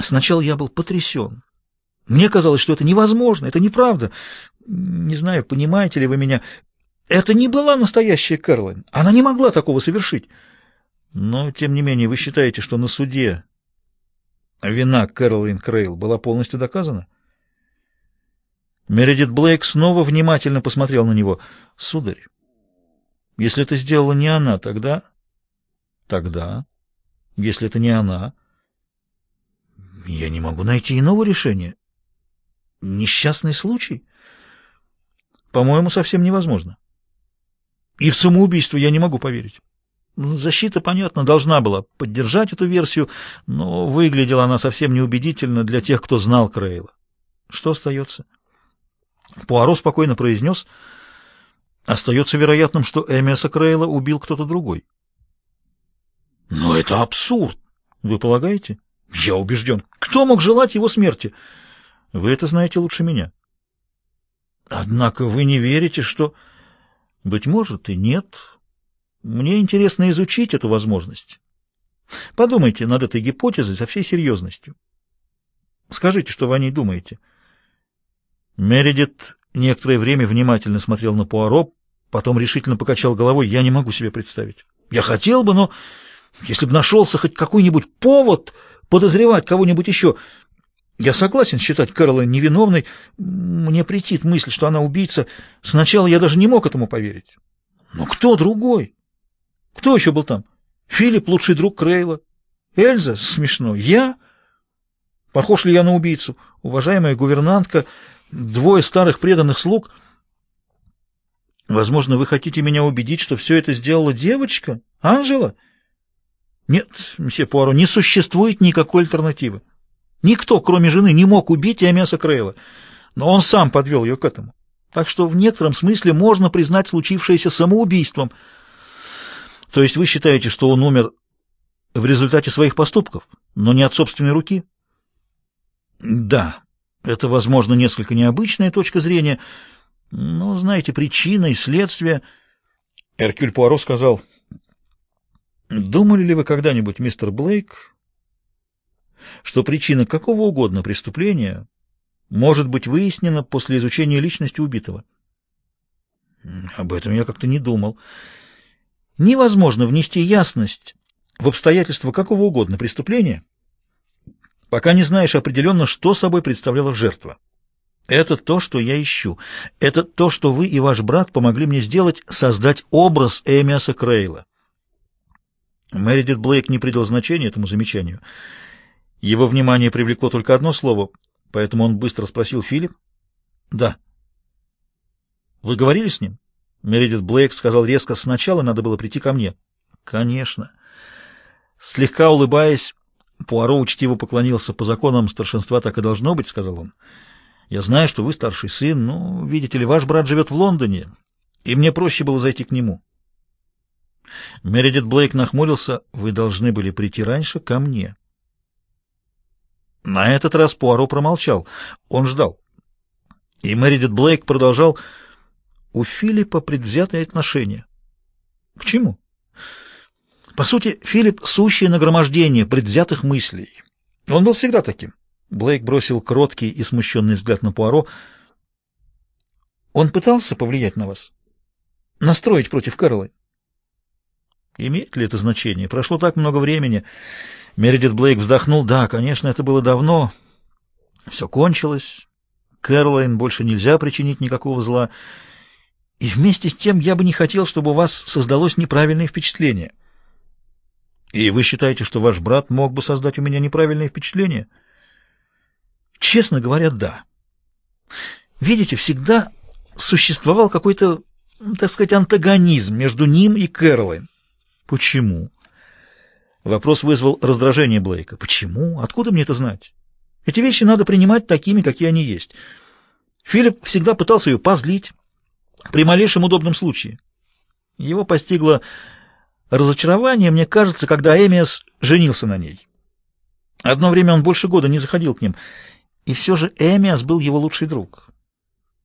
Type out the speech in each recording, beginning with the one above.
Сначала я был потрясен. Мне казалось, что это невозможно, это неправда. Не знаю, понимаете ли вы меня. Это не была настоящая Кэролайн. Она не могла такого совершить. Но, тем не менее, вы считаете, что на суде вина Кэролайн Крейл была полностью доказана? Мередит Блейк снова внимательно посмотрел на него. «Сударь, если это сделала не она, тогда...» «Тогда, если это не она...» «Я не могу найти иного решения. Несчастный случай?» «По-моему, совсем невозможно. И в самоубийство я не могу поверить». Защита, понятно, должна была поддержать эту версию, но выглядела она совсем неубедительно для тех, кто знал Крейла. Что остается? Пуаро спокойно произнес, остается вероятным, что Эмиаса Крейла убил кто-то другой. Но это абсурд, вы полагаете? Я убежден. Кто мог желать его смерти? Вы это знаете лучше меня. Однако вы не верите, что... Быть может, и нет. Мне интересно изучить эту возможность. Подумайте над этой гипотезой со всей серьезностью. Скажите, что вы о ней думаете. — Мередит некоторое время внимательно смотрел на Пуаро, потом решительно покачал головой. «Я не могу себе представить. Я хотел бы, но если бы нашелся хоть какой-нибудь повод подозревать кого-нибудь еще... Я согласен считать Кэролайн невиновной. Мне претит мысль, что она убийца. Сначала я даже не мог этому поверить. Но кто другой? Кто еще был там? Филипп, лучший друг Крейла. Эльза? Смешно. Я? Похож ли я на убийцу? Уважаемая гувернантка... Двое старых преданных слуг. Возможно, вы хотите меня убедить, что все это сделала девочка, Анжела? Нет, мсье Пуаро, не существует никакой альтернативы. Никто, кроме жены, не мог убить Иомеса Крейла, но он сам подвел ее к этому. Так что в некотором смысле можно признать случившееся самоубийством. То есть вы считаете, что он умер в результате своих поступков, но не от собственной руки? Да, это, возможно, несколько необычная точка зрения, но, знаете, причина и следствие... Эркюль Пуаро сказал, «Думали ли вы когда-нибудь, мистер Блейк, что причина какого угодно преступления может быть выяснена после изучения личности убитого?» Об этом я как-то не думал. Невозможно внести ясность в обстоятельства какого угодно преступления, пока не знаешь определенно, что собой представляла жертва. Это то, что я ищу. Это то, что вы и ваш брат помогли мне сделать, создать образ Эмиаса Крейла. Мэридит Блейк не придал значения этому замечанию. Его внимание привлекло только одно слово, поэтому он быстро спросил Филипп. «Да». «Вы говорили с ним?» Мередит Блейк сказал резко, «Сначала надо было прийти ко мне». «Конечно». Слегка улыбаясь, Пуаро учтиво поклонился. «По законам старшинства так и должно быть», — сказал он. «Я знаю, что вы старший сын, но, видите ли, ваш брат живет в Лондоне, и мне проще было зайти к нему». Мередит Блейк нахмурился. «Вы должны были прийти раньше ко мне». На этот раз Пуаро промолчал. Он ждал. И Мередит Блейк продолжал. «У Филиппа предвзятое отношение». «К чему?» По сути, Филипп — сущее нагромождение предвзятых мыслей. Он был всегда таким. Блейк бросил кроткий и смущенный взгляд на Пуаро. Он пытался повлиять на вас? Настроить против Кэролайн? Имеет ли это значение? Прошло так много времени. Мередит Блейк вздохнул. Да, конечно, это было давно. Все кончилось. Кэролайн больше нельзя причинить никакого зла. И вместе с тем я бы не хотел, чтобы у вас создалось неправильное впечатление. — и вы считаете, что ваш брат мог бы создать у меня неправильное впечатление? Честно говоря, да. Видите, всегда существовал какой-то, так сказать, антагонизм между ним и Кэролайн. Почему? Вопрос вызвал раздражение Блейка. Почему? Откуда мне это знать? Эти вещи надо принимать такими, какие они есть. Филипп всегда пытался ее позлить при малейшем удобном случае. Его постигла разочарование, мне кажется, когда Эмиас женился на ней. Одно время он больше года не заходил к ним, и все же Эмиас был его лучший друг.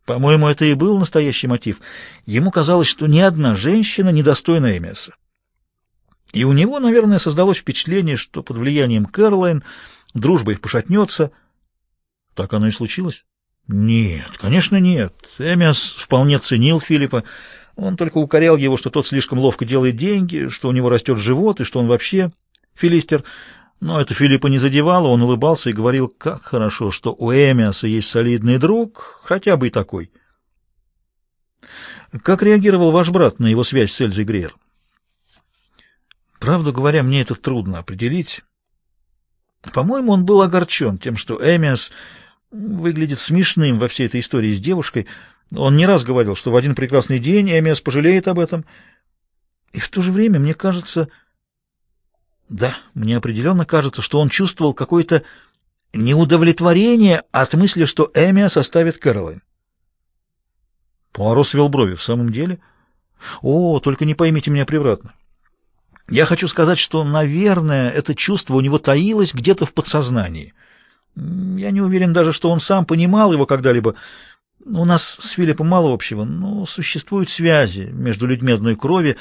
По-моему, это и был настоящий мотив. Ему казалось, что ни одна женщина не достойна Эмиаса. И у него, наверное, создалось впечатление, что под влиянием Кэролайн дружба их пошатнется. Так оно и случилось? Нет, конечно, нет. Эмиас вполне ценил Филиппа. Он только укорял его, что тот слишком ловко делает деньги, что у него растет живот и что он вообще филистер. Но это Филиппа не задевало, он улыбался и говорил, как хорошо, что у Эмиаса есть солидный друг, хотя бы и такой. Как реагировал ваш брат на его связь с Эльзой Грейер? Правду говоря, мне это трудно определить. По-моему, он был огорчен тем, что Эмиас выглядит смешным во всей этой истории с девушкой. Он не раз говорил, что в один прекрасный день Эмиас пожалеет об этом. И в то же время мне кажется... Да, мне определенно кажется, что он чувствовал какое-то неудовлетворение от мысли, что Эмиас оставит Кэролайн. Пуаро свел брови. В самом деле? О, только не поймите меня превратно. Я хочу сказать, что, наверное, это чувство у него таилось где-то в подсознании. Я не уверен даже, что он сам понимал его когда-либо. У нас с Филиппом мало общего, но существуют связи между людьми одной крови.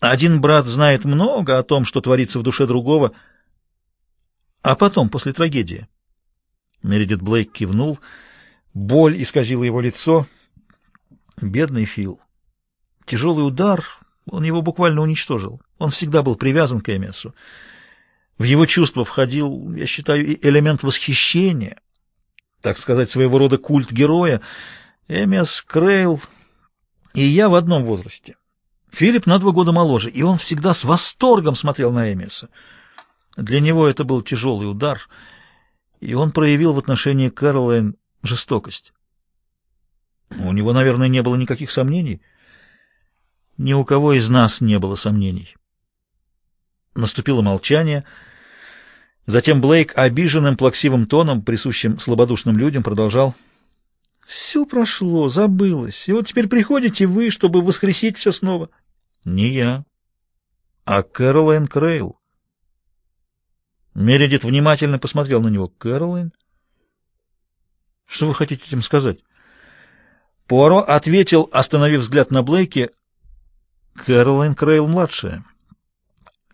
Один брат знает много о том, что творится в душе другого. А потом, после трагедии... Мередит Блейк кивнул. Боль исказила его лицо. Бедный Фил. Тяжелый удар, он его буквально уничтожил. Он всегда был привязан к Эмиасу. В его чувство входил, я считаю, и элемент восхищения, так сказать, своего рода культ героя. Эмиас Крейл и я в одном возрасте. Филипп на два года моложе, и он всегда с восторгом смотрел на Эмиаса. Для него это был тяжелый удар, и он проявил в отношении Кэролайн жестокость. У него, наверное, не было никаких сомнений. Ни у кого из нас не было сомнений. Наступило молчание. Затем Блейк обиженным плаксивым тоном, присущим слабодушным людям, продолжал. «Все прошло, забылось, и вот теперь приходите вы, чтобы воскресить все снова». «Не я, а Кэролайн Крейл». Мередит внимательно посмотрел на него. «Кэролайн? Что вы хотите этим сказать?» Пуаро ответил, остановив взгляд на Блейке, «Кэролайн Крейл-младшая».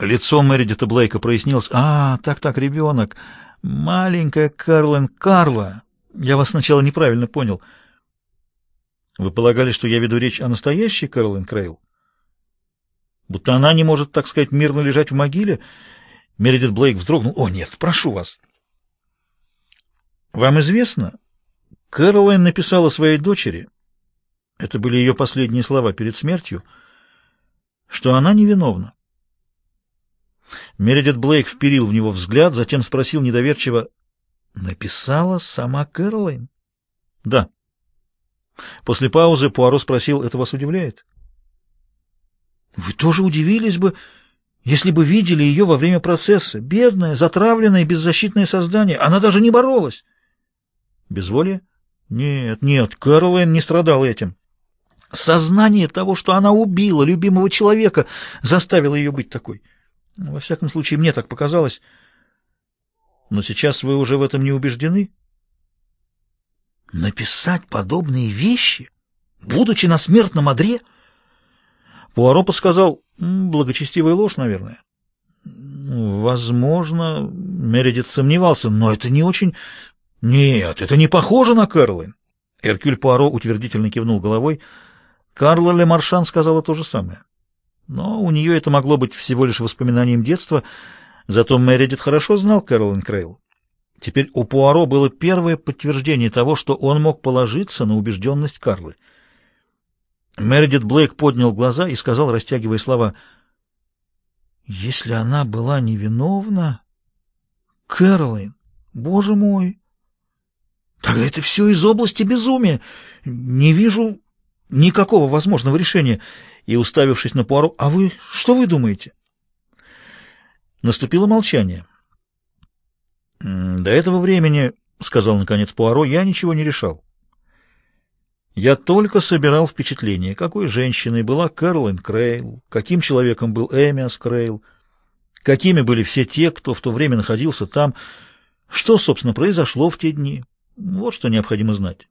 Лицо Мэридита Блейка прояснилось. «А, так-так, ребенок. Маленькая Карлин Карла. Я вас сначала неправильно понял. Вы полагали, что я веду речь о настоящей Карлин Крейл? Будто она не может, так сказать, мирно лежать в могиле?» Мередит Блейк вздрогнул. «О, нет, прошу вас». «Вам известно, Кэролайн написала своей дочери, это были ее последние слова перед смертью, что она невиновна. Мередит Блейк вперил в него взгляд, затем спросил недоверчиво, «Написала сама Кэролайн?» «Да». После паузы Пуаро спросил, «Это вас удивляет?» «Вы тоже удивились бы, если бы видели ее во время процесса. Бедное, затравленное, беззащитное создание. Она даже не боролась». «Безволие?» «Нет, нет, Кэролайн не страдала этим». Сознание того, что она убила любимого человека, заставило ее быть такой. Во всяком случае, мне так показалось. Но сейчас вы уже в этом не убеждены? Написать подобные вещи, будучи на смертном одре? Пуаро подсказал, благочестивая ложь, наверное. Возможно, Мередит сомневался, но это не очень... Нет, это не похоже на Кэролайн. Эркюль Пуаро утвердительно кивнул головой. Карла Ле Маршан сказала то же самое. Но у нее это могло быть всего лишь воспоминанием детства, зато Мередит хорошо знал Кэролин Крейл. Теперь у Пуаро было первое подтверждение того, что он мог положиться на убежденность Карлы. Мередит Блейк поднял глаза и сказал, растягивая слова, «Если она была невиновна, Кэролин, боже мой, тогда это все из области безумия. Не вижу никакого возможного решения» и, уставившись на Пуаро, «А вы что вы думаете?» Наступило молчание. «До этого времени, — сказал наконец Пуаро, — я ничего не решал. Я только собирал впечатление, какой женщиной была Кэролин Крейл, каким человеком был Эмиас Крейл, какими были все те, кто в то время находился там, что, собственно, произошло в те дни. Вот что необходимо знать.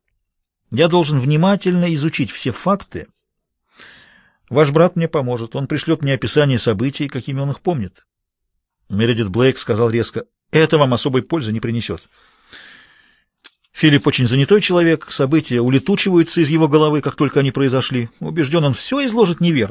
Я должен внимательно изучить все факты, Ваш брат мне поможет. Он пришлет мне описание событий, какими он их помнит. Мередит Блейк сказал резко, Это вам особой пользы не принесет. Филипп очень занятой человек, события улетучиваются из его головы, как только они произошли. Убежден, он все изложит неверно.